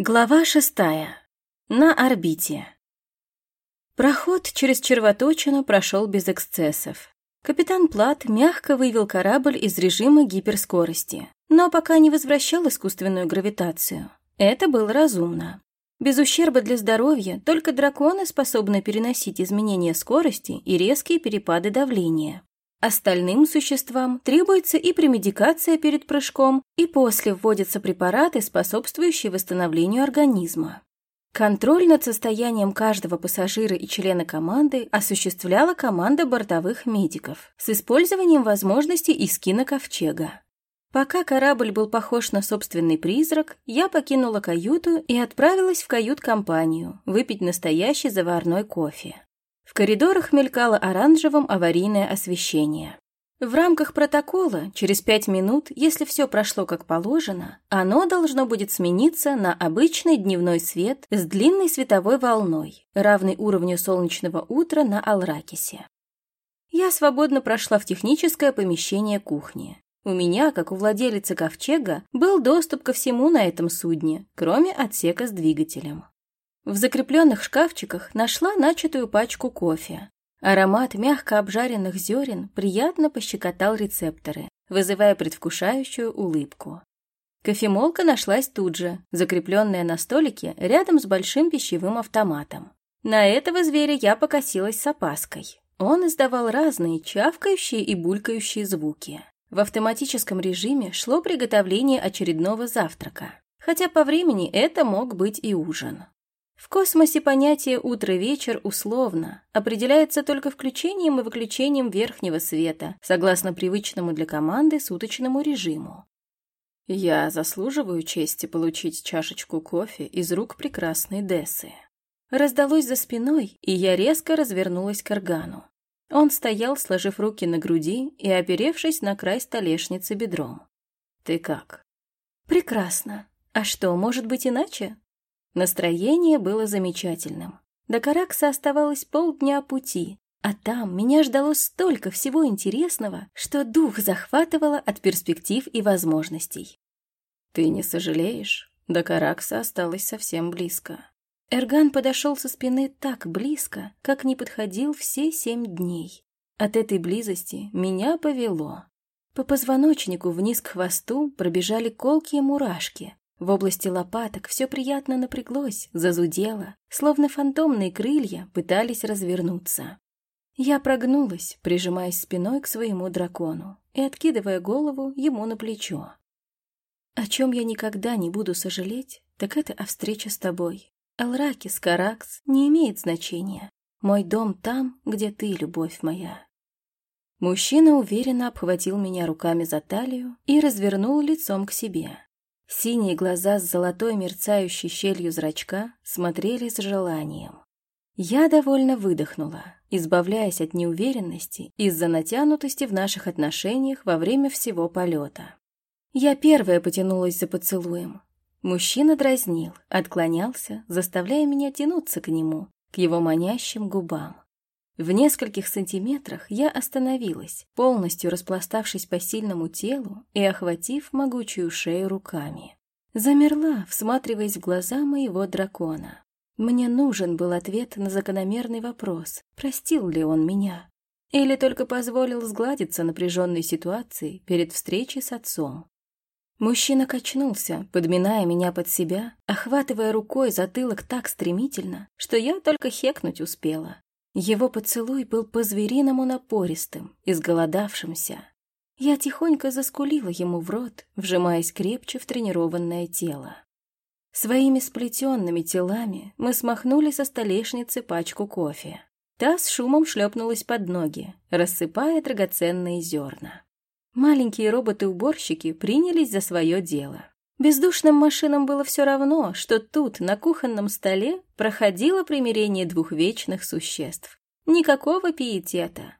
Глава шестая. На орбите. Проход через червоточину прошел без эксцессов. Капитан Плат мягко вывел корабль из режима гиперскорости, но пока не возвращал искусственную гравитацию. Это было разумно. Без ущерба для здоровья только драконы способны переносить изменения скорости и резкие перепады давления. Остальным существам требуется и премедикация перед прыжком, и после вводятся препараты, способствующие восстановлению организма. Контроль над состоянием каждого пассажира и члена команды осуществляла команда бортовых медиков с использованием возможностей из киноковчега. Пока корабль был похож на собственный призрак, я покинула каюту и отправилась в кают-компанию выпить настоящий заварной кофе. В коридорах мелькало оранжевым аварийное освещение. В рамках протокола через пять минут, если все прошло как положено, оно должно будет смениться на обычный дневной свет с длинной световой волной, равной уровню солнечного утра на Алракисе. Я свободно прошла в техническое помещение кухни. У меня, как у владелицы ковчега, был доступ ко всему на этом судне, кроме отсека с двигателем. В закрепленных шкафчиках нашла начатую пачку кофе. Аромат мягко обжаренных зерен приятно пощекотал рецепторы, вызывая предвкушающую улыбку. Кофемолка нашлась тут же, закрепленная на столике рядом с большим пищевым автоматом. На этого зверя я покосилась с опаской. Он издавал разные чавкающие и булькающие звуки. В автоматическом режиме шло приготовление очередного завтрака, хотя по времени это мог быть и ужин. В космосе понятие «утро-вечер» условно, определяется только включением и выключением верхнего света, согласно привычному для команды суточному режиму. Я заслуживаю чести получить чашечку кофе из рук прекрасной Дессы. Раздалось за спиной, и я резко развернулась к органу. Он стоял, сложив руки на груди и оперевшись на край столешницы бедром. «Ты как?» «Прекрасно. А что, может быть иначе?» Настроение было замечательным. До Каракса оставалось полдня пути, а там меня ждало столько всего интересного, что дух захватывало от перспектив и возможностей. «Ты не сожалеешь? До Каракса осталось совсем близко». Эрган подошел со спины так близко, как не подходил все семь дней. От этой близости меня повело. По позвоночнику вниз к хвосту пробежали колкие мурашки, в области лопаток все приятно напряглось, зазудело, словно фантомные крылья пытались развернуться. Я прогнулась, прижимаясь спиной к своему дракону и откидывая голову ему на плечо. О чем я никогда не буду сожалеть, так это о встрече с тобой. Алракис, Каракс не имеет значения. Мой дом там, где ты, любовь моя. Мужчина уверенно обхватил меня руками за талию и развернул лицом к себе. Синие глаза с золотой мерцающей щелью зрачка смотрели с желанием. Я довольно выдохнула, избавляясь от неуверенности из-за натянутости в наших отношениях во время всего полета. Я первая потянулась за поцелуем. Мужчина дразнил, отклонялся, заставляя меня тянуться к нему, к его манящим губам. В нескольких сантиметрах я остановилась, полностью распластавшись по сильному телу и охватив могучую шею руками. Замерла, всматриваясь в глаза моего дракона. Мне нужен был ответ на закономерный вопрос, простил ли он меня. Или только позволил сгладиться напряженной ситуации перед встречей с отцом. Мужчина качнулся, подминая меня под себя, охватывая рукой затылок так стремительно, что я только хекнуть успела. Его поцелуй был по-звериному напористым, изголодавшимся. Я тихонько заскулила ему в рот, вжимаясь крепче в тренированное тело. Своими сплетенными телами мы смахнули со столешницы пачку кофе. Та с шумом шлепнулась под ноги, рассыпая драгоценные зерна. Маленькие роботы-уборщики принялись за свое дело. Бездушным машинам было все равно, что тут, на кухонном столе, проходило примирение двух вечных существ. Никакого пиетета.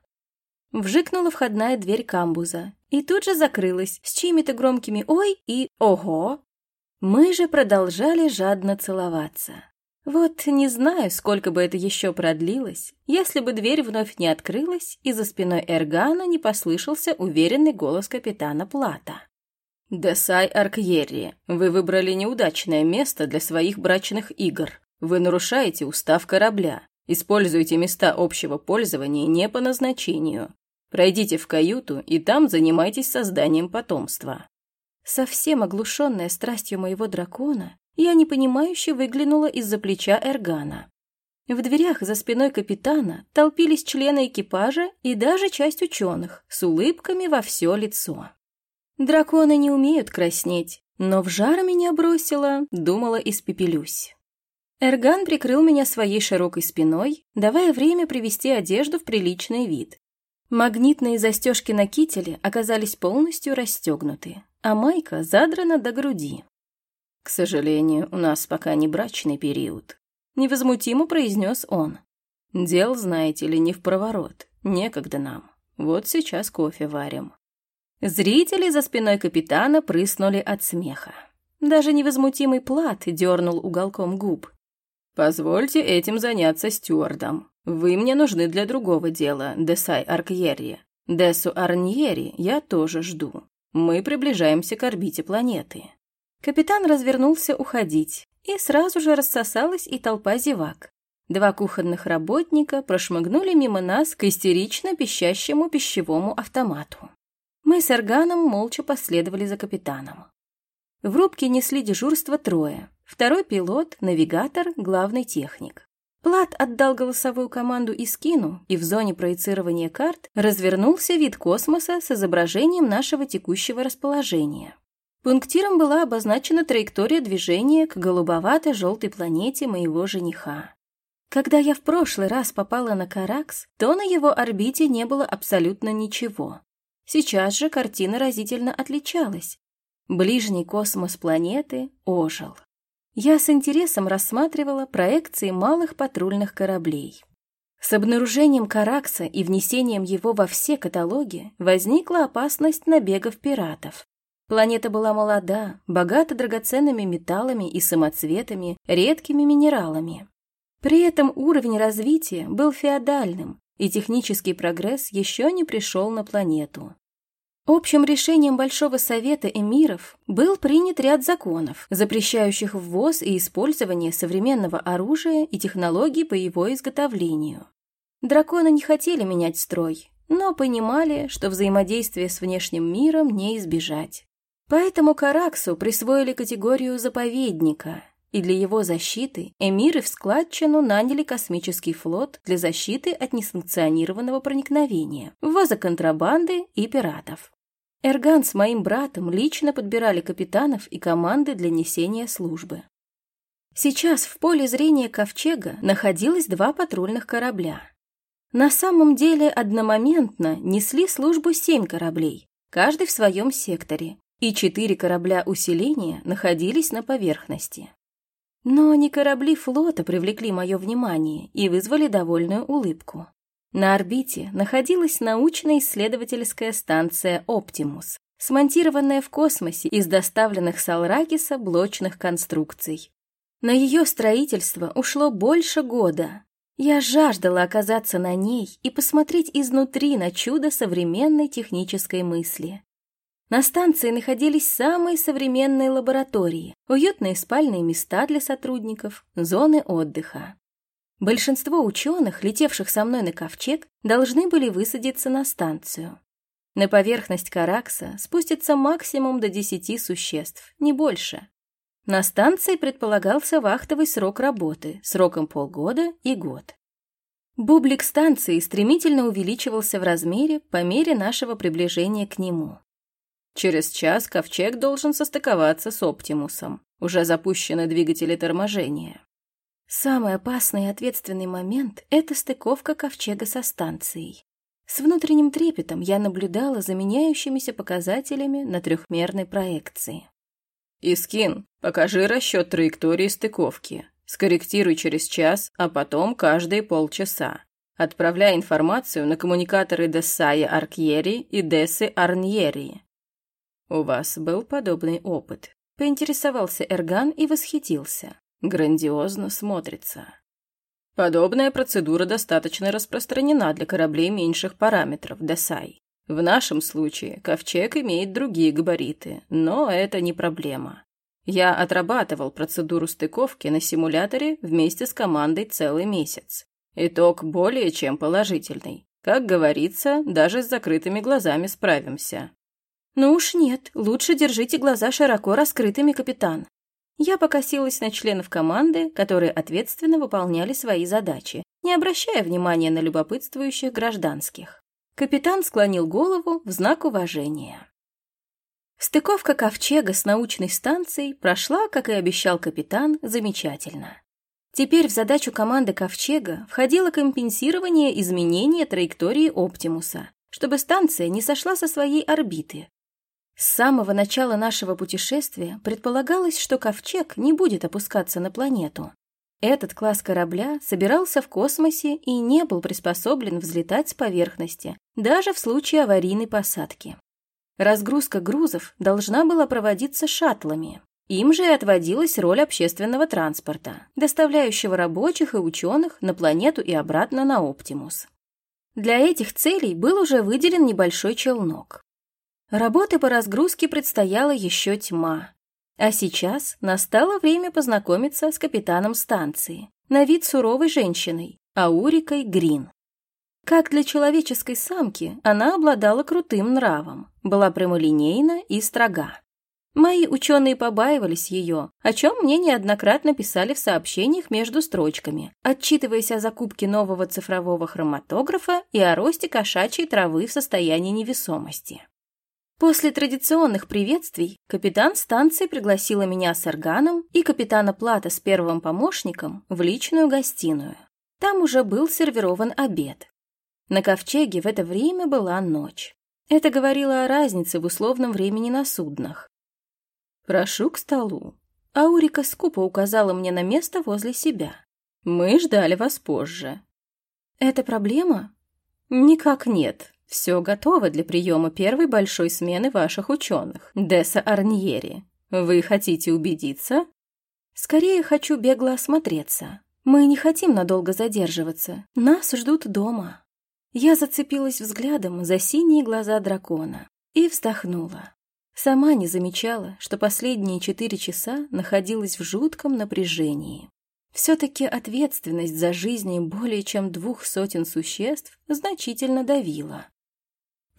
Вжикнула входная дверь камбуза и тут же закрылась с чьими-то громкими «Ой» и «Ого». Мы же продолжали жадно целоваться. Вот не знаю, сколько бы это еще продлилось, если бы дверь вновь не открылась и за спиной Эргана не послышался уверенный голос капитана Плата. «Десай Аркьерри, вы выбрали неудачное место для своих брачных игр. Вы нарушаете устав корабля. Используйте места общего пользования не по назначению. Пройдите в каюту и там занимайтесь созданием потомства». Совсем оглушенная страстью моего дракона, я непонимающе выглянула из-за плеча Эргана. В дверях за спиной капитана толпились члены экипажа и даже часть ученых с улыбками во все лицо. Драконы не умеют краснеть, но в жар меня бросило, думала, испепелюсь. Эрган прикрыл меня своей широкой спиной, давая время привести одежду в приличный вид. Магнитные застежки на кителе оказались полностью расстегнуты, а майка задрана до груди. «К сожалению, у нас пока не брачный период», — невозмутимо произнес он. «Дел, знаете ли, не в проворот, некогда нам. Вот сейчас кофе варим». Зрители за спиной капитана прыснули от смеха. Даже невозмутимый плат дернул уголком губ. «Позвольте этим заняться стюардом. Вы мне нужны для другого дела, Десай Аркьерри. Десу Арньери я тоже жду. Мы приближаемся к орбите планеты». Капитан развернулся уходить, и сразу же рассосалась и толпа зевак. Два кухонных работника прошмыгнули мимо нас к истерично пищащему пищевому автомату. Мы с Арганом молча последовали за капитаном. В рубке несли дежурство трое. Второй пилот, навигатор, главный техник. Плат отдал голосовую команду Искину, и в зоне проецирования карт развернулся вид космоса с изображением нашего текущего расположения. Пунктиром была обозначена траектория движения к голубовато-желтой планете моего жениха. Когда я в прошлый раз попала на Каракс, то на его орбите не было абсолютно ничего. Сейчас же картина разительно отличалась. Ближний космос планеты ожил. Я с интересом рассматривала проекции малых патрульных кораблей. С обнаружением Каракса и внесением его во все каталоги возникла опасность набегов пиратов. Планета была молода, богата драгоценными металлами и самоцветами, редкими минералами. При этом уровень развития был феодальным, и технический прогресс еще не пришел на планету. Общим решением Большого Совета Эмиров был принят ряд законов, запрещающих ввоз и использование современного оружия и технологий по его изготовлению. Драконы не хотели менять строй, но понимали, что взаимодействие с внешним миром не избежать. Поэтому Караксу присвоили категорию заповедника, и для его защиты эмиры в складчину наняли космический флот для защиты от несанкционированного проникновения, ввоза контрабанды и пиратов. Эрган с моим братом лично подбирали капитанов и команды для несения службы. Сейчас в поле зрения Ковчега находилось два патрульных корабля. На самом деле одномоментно несли службу семь кораблей, каждый в своем секторе, и четыре корабля усиления находились на поверхности. Но не корабли флота привлекли мое внимание и вызвали довольную улыбку. На орбите находилась научно-исследовательская станция «Оптимус», смонтированная в космосе из доставленных с Алракиса блочных конструкций. На ее строительство ушло больше года. Я жаждала оказаться на ней и посмотреть изнутри на чудо современной технической мысли. На станции находились самые современные лаборатории, уютные спальные места для сотрудников, зоны отдыха. Большинство ученых, летевших со мной на ковчег, должны были высадиться на станцию. На поверхность Каракса спустится максимум до десяти существ, не больше. На станции предполагался вахтовый срок работы, сроком полгода и год. Бублик станции стремительно увеличивался в размере по мере нашего приближения к нему. Через час ковчег должен состыковаться с Оптимусом. Уже запущены двигатели торможения. Самый опасный и ответственный момент — это стыковка ковчега со станцией. С внутренним трепетом я наблюдала за меняющимися показателями на трехмерной проекции. «Искин, покажи расчет траектории стыковки. Скорректируй через час, а потом каждые полчаса. Отправляй информацию на коммуникаторы Дессая Аркьери и Дессы Арньери». «У вас был подобный опыт?» — поинтересовался Эрган и восхитился. Грандиозно смотрится. Подобная процедура достаточно распространена для кораблей меньших параметров, Десай. В нашем случае ковчег имеет другие габариты, но это не проблема. Я отрабатывал процедуру стыковки на симуляторе вместе с командой целый месяц. Итог более чем положительный. Как говорится, даже с закрытыми глазами справимся. Ну уж нет, лучше держите глаза широко раскрытыми, капитан. Я покосилась на членов команды, которые ответственно выполняли свои задачи, не обращая внимания на любопытствующих гражданских. Капитан склонил голову в знак уважения. Стыковка ковчега с научной станцией прошла, как и обещал капитан, замечательно. Теперь в задачу команды ковчега входило компенсирование изменения траектории Оптимуса, чтобы станция не сошла со своей орбиты, с самого начала нашего путешествия предполагалось, что ковчег не будет опускаться на планету. Этот класс корабля собирался в космосе и не был приспособлен взлетать с поверхности, даже в случае аварийной посадки. Разгрузка грузов должна была проводиться шаттлами. Им же и отводилась роль общественного транспорта, доставляющего рабочих и ученых на планету и обратно на Оптимус. Для этих целей был уже выделен небольшой челнок. Работы по разгрузке предстояла еще тьма. А сейчас настало время познакомиться с капитаном станции, на вид суровой женщиной, Аурикой Грин. Как для человеческой самки, она обладала крутым нравом, была прямолинейна и строга. Мои ученые побаивались ее, о чем мне неоднократно писали в сообщениях между строчками, отчитываясь о закупке нового цифрового хроматографа и о росте кошачьей травы в состоянии невесомости. После традиционных приветствий капитан станции пригласила меня с органом и капитана Плата с первым помощником в личную гостиную. Там уже был сервирован обед. На ковчеге в это время была ночь. Это говорило о разнице в условном времени на суднах. «Прошу к столу». Аурика скупо указала мне на место возле себя. «Мы ждали вас позже». «Это проблема?» «Никак нет. Все готово для приема первой большой смены ваших ученых, Деса Арньери. Вы хотите убедиться? Скорее хочу бегло осмотреться. Мы не хотим надолго задерживаться. Нас ждут дома. Я зацепилась взглядом за синие глаза дракона и вздохнула. Сама не замечала, что последние четыре часа находилась в жутком напряжении. Все-таки ответственность за жизни более чем двух сотен существ значительно давила.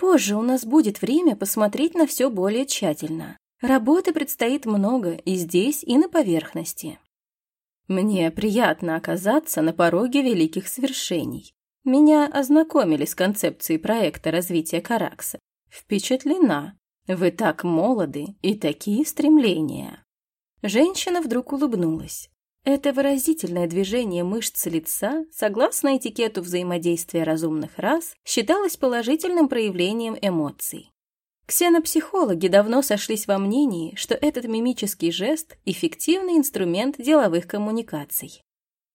Позже у нас будет время посмотреть на все более тщательно. Работы предстоит много и здесь, и на поверхности. Мне приятно оказаться на пороге великих свершений. Меня ознакомили с концепцией проекта развития Каракса. Впечатлена. Вы так молоды и такие стремления. Женщина вдруг улыбнулась. Это выразительное движение мышц лица, согласно этикету взаимодействия разумных рас, считалось положительным проявлением эмоций. Ксенопсихологи давно сошлись во мнении, что этот мимический жест – эффективный инструмент деловых коммуникаций.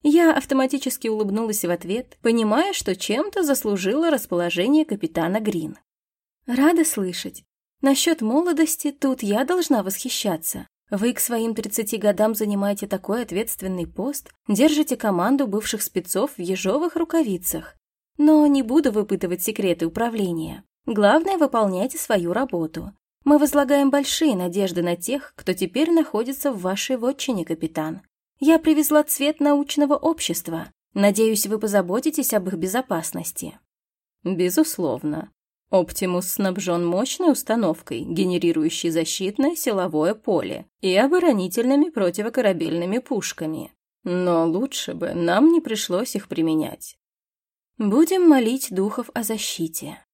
Я автоматически улыбнулась в ответ, понимая, что чем-то заслужила расположение капитана Грин. Рада слышать. Насчет молодости тут я должна восхищаться. Вы к своим 30 годам занимаете такой ответственный пост, держите команду бывших спецов в ежовых рукавицах. Но не буду выпытывать секреты управления. Главное, выполняйте свою работу. Мы возлагаем большие надежды на тех, кто теперь находится в вашей вотчине, капитан. Я привезла цвет научного общества. Надеюсь, вы позаботитесь об их безопасности. Безусловно. Оптимус снабжен мощной установкой, генерирующей защитное силовое поле и оборонительными противокорабельными пушками. Но лучше бы нам не пришлось их применять. Будем молить духов о защите.